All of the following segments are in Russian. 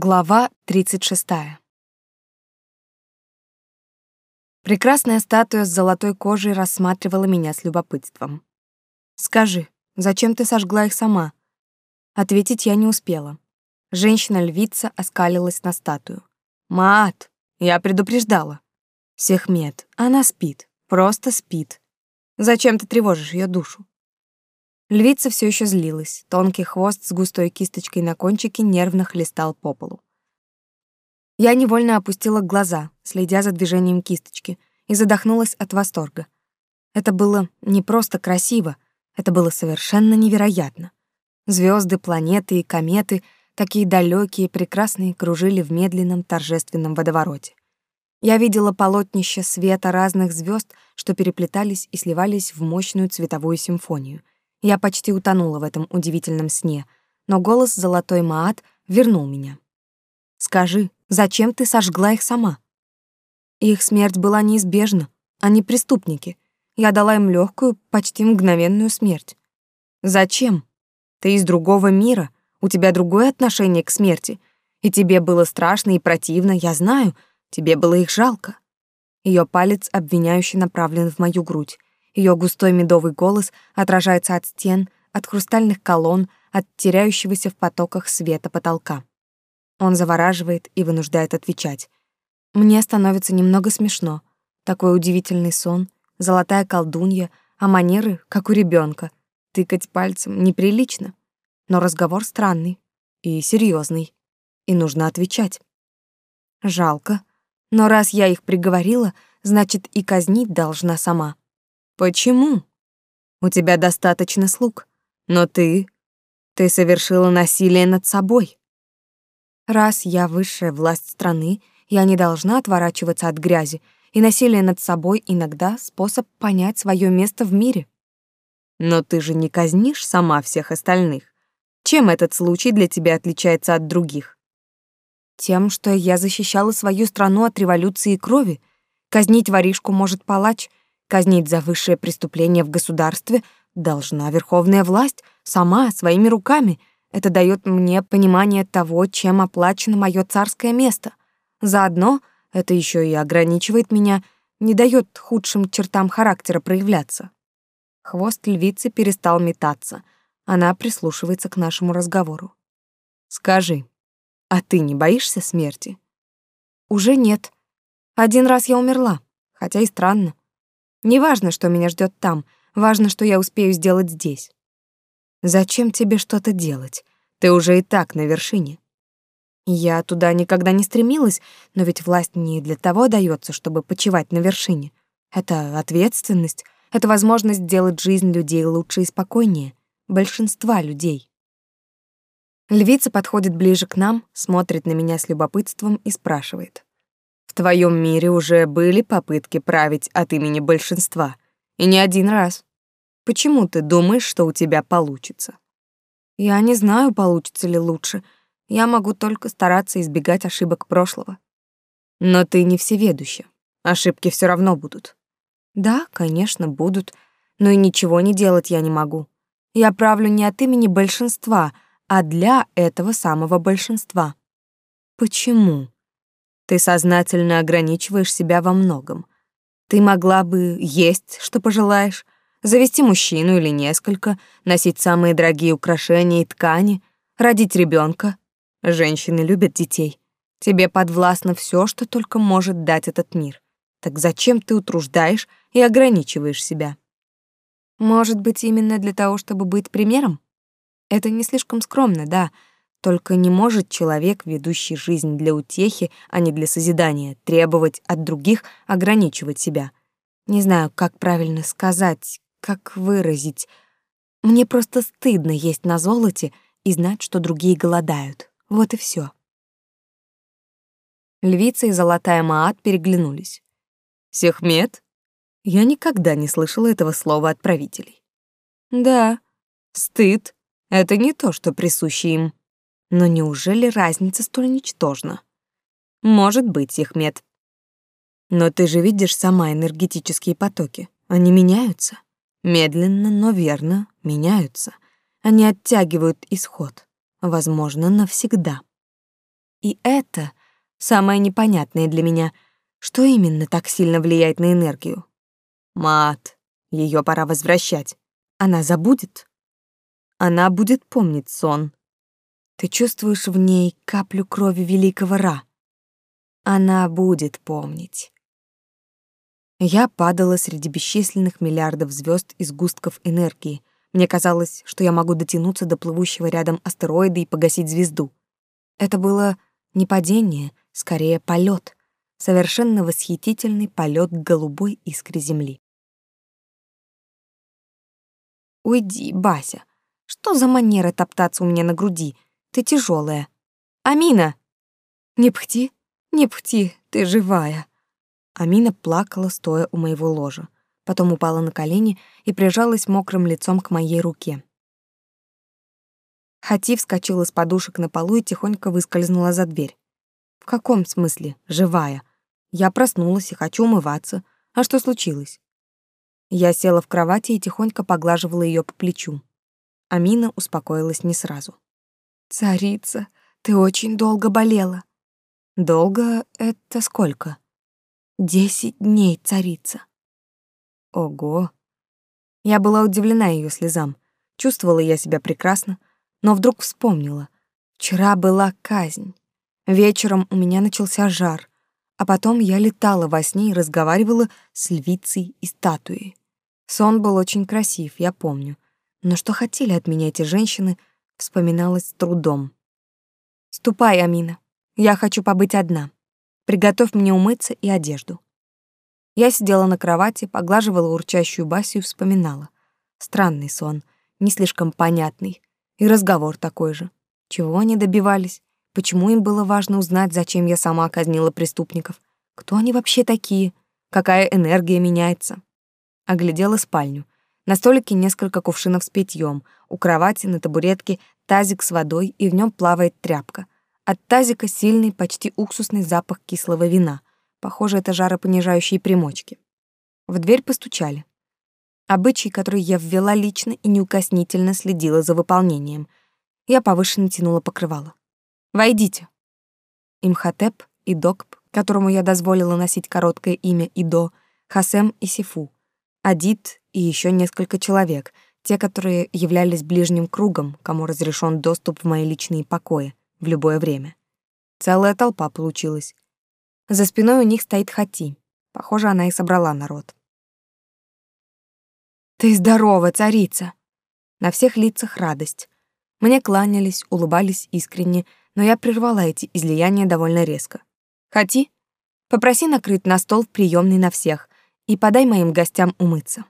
Глава 36. Прекрасная статуя с золотой кожей рассматривала меня с любопытством. «Скажи, зачем ты сожгла их сама?» Ответить я не успела. Женщина-львица оскалилась на статую. «Маат, я предупреждала». «Сехмет, она спит, просто спит. Зачем ты тревожишь ее душу?» Львица все еще злилась. Тонкий хвост с густой кисточкой на кончике нервно хлестал по полу. Я невольно опустила глаза, следя за движением кисточки, и задохнулась от восторга. Это было не просто красиво, это было совершенно невероятно. Звезды, планеты и кометы, такие далекие, прекрасные, кружили в медленном торжественном водовороте. Я видела полотнища света разных звезд, что переплетались и сливались в мощную цветовую симфонию — я почти утонула в этом удивительном сне, но голос золотой Маат вернул меня. «Скажи, зачем ты сожгла их сама?» Их смерть была неизбежна, они преступники. Я дала им легкую, почти мгновенную смерть. Зачем? Ты из другого мира, у тебя другое отношение к смерти, и тебе было страшно и противно, я знаю, тебе было их жалко. Ее палец обвиняюще направлен в мою грудь. Ее густой медовый голос отражается от стен, от хрустальных колонн, от теряющегося в потоках света потолка. Он завораживает и вынуждает отвечать. Мне становится немного смешно. Такой удивительный сон, золотая колдунья, а манеры, как у ребенка. Тыкать пальцем неприлично. Но разговор странный и серьезный, и нужно отвечать. Жалко. Но раз я их приговорила, значит, и казнить должна сама. Почему? У тебя достаточно слуг, но ты... Ты совершила насилие над собой. Раз я высшая власть страны, я не должна отворачиваться от грязи, и насилие над собой иногда способ понять свое место в мире. Но ты же не казнишь сама всех остальных. Чем этот случай для тебя отличается от других? Тем, что я защищала свою страну от революции и крови. Казнить воришку может палач, Казнить за высшее преступление в государстве должна верховная власть сама, своими руками. Это дает мне понимание того, чем оплачено мое царское место. Заодно это еще и ограничивает меня, не дает худшим чертам характера проявляться. Хвост львицы перестал метаться. Она прислушивается к нашему разговору. «Скажи, а ты не боишься смерти?» «Уже нет. Один раз я умерла, хотя и странно. Неважно, что меня ждет там, важно, что я успею сделать здесь. Зачем тебе что-то делать? Ты уже и так на вершине. Я туда никогда не стремилась, но ведь власть не для того дается, чтобы почивать на вершине. Это ответственность, это возможность сделать жизнь людей лучше и спокойнее, большинства людей. Львица подходит ближе к нам, смотрит на меня с любопытством и спрашивает. Твоем мире уже были попытки править от имени большинства, и не один раз. Почему ты думаешь, что у тебя получится? Я не знаю, получится ли лучше. Я могу только стараться избегать ошибок прошлого. Но ты не всеведуща. Ошибки все равно будут. Да, конечно, будут, но и ничего не делать я не могу. Я правлю не от имени большинства, а для этого самого большинства. Почему? Ты сознательно ограничиваешь себя во многом. Ты могла бы есть, что пожелаешь, завести мужчину или несколько, носить самые дорогие украшения и ткани, родить ребенка. Женщины любят детей. Тебе подвластно все, что только может дать этот мир. Так зачем ты утруждаешь и ограничиваешь себя? Может быть, именно для того, чтобы быть примером? Это не слишком скромно, да, только не может человек, ведущий жизнь для утехи, а не для созидания, требовать от других ограничивать себя. Не знаю, как правильно сказать, как выразить. Мне просто стыдно есть на золоте и знать, что другие голодают. Вот и все. Львица и золотая Маат переглянулись. «Сехмет?» Я никогда не слышала этого слова от правителей. «Да, стыд — это не то, что присуще им», но неужели разница столь ничтожна? Может быть, Ихмед. Но ты же видишь сама энергетические потоки. Они меняются. Медленно, но верно меняются. Они оттягивают исход. Возможно, навсегда. И это самое непонятное для меня, что именно так сильно влияет на энергию. Мат, ее пора возвращать. Она забудет. Она будет помнить сон. Ты чувствуешь в ней каплю крови великого Ра. Она будет помнить. Я падала среди бесчисленных миллиардов звезд и сгустков энергии. Мне казалось, что я могу дотянуться до плывущего рядом астероида и погасить звезду. Это было не падение, скорее полет, совершенно восхитительный полет к голубой искре Земли. Уйди, Бася. Что за манера топтаться у меня на груди? Ты тяжелая. Амина! Не пхти, не пхти, ты живая. Амина плакала, стоя у моего ложа. Потом упала на колени и прижалась мокрым лицом к моей руке. Хати вскочила с подушек на полу и тихонько выскользнула за дверь. В каком смысле живая? Я проснулась и хочу умываться. А что случилось? Я села в кровати и тихонько поглаживала ее по плечу. Амина успокоилась не сразу. «Царица, ты очень долго болела». «Долго — это сколько?» Десять дней царица. Ого. Я была удивлена ее слезам. Чувствовала я себя прекрасно, но вдруг вспомнила. Вчера была казнь. Вечером у меня начался жар, а потом я летала во сне и разговаривала с львицей и статуей. Сон был очень красив, я помню. Но что хотели от меня эти женщины, вспоминалось с трудом. «Ступай, Амина. Я хочу побыть одна». Приготовь мне умыться и одежду. Я сидела на кровати, поглаживала урчащую Басю и вспоминала. Странный сон, не слишком понятный. И разговор такой же. Чего они добивались? Почему им было важно узнать, зачем я сама казнила преступников? Кто они вообще такие? Какая энергия меняется? Оглядела спальню. На столике несколько кувшинов с питьем, у кровати на табуретке тазик с водой, и в нем плавает тряпка — от тазика сильный, почти уксусный запах кислого вина. Похоже, это жаропонижающие примочки. В дверь постучали. Обычай, который я ввела лично и неукоснительно следила за выполнением. Я повыше натянула покрывало. «Войдите». Имхотеп и Докп, которому я дозволила носить короткое имя Идо, Хасем и Сифу, Адит и еще несколько человек, те, которые являлись ближним кругом, кому разрешен доступ в мои личные покои, в любое время. Целая толпа получилась. За спиной у них стоит Хати. Похоже, она и собрала народ. «Ты здорова, царица!» На всех лицах радость. Мне кланялись, улыбались искренне, но я прервала эти излияния довольно резко. «Хати, попроси накрыть на стол в приёмной на всех и подай моим гостям умыться».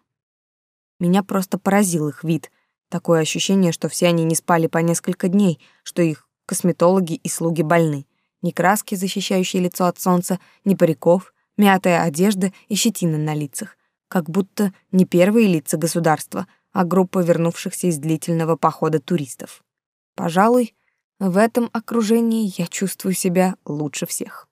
Меня просто поразил их вид. Такое ощущение, что все они не спали по несколько дней, что их косметологи и слуги больны. Ни краски, защищающие лицо от солнца, ни париков, мятая одежда и щетина на лицах. Как будто не первые лица государства, а группа вернувшихся из длительного похода туристов. Пожалуй, в этом окружении я чувствую себя лучше всех.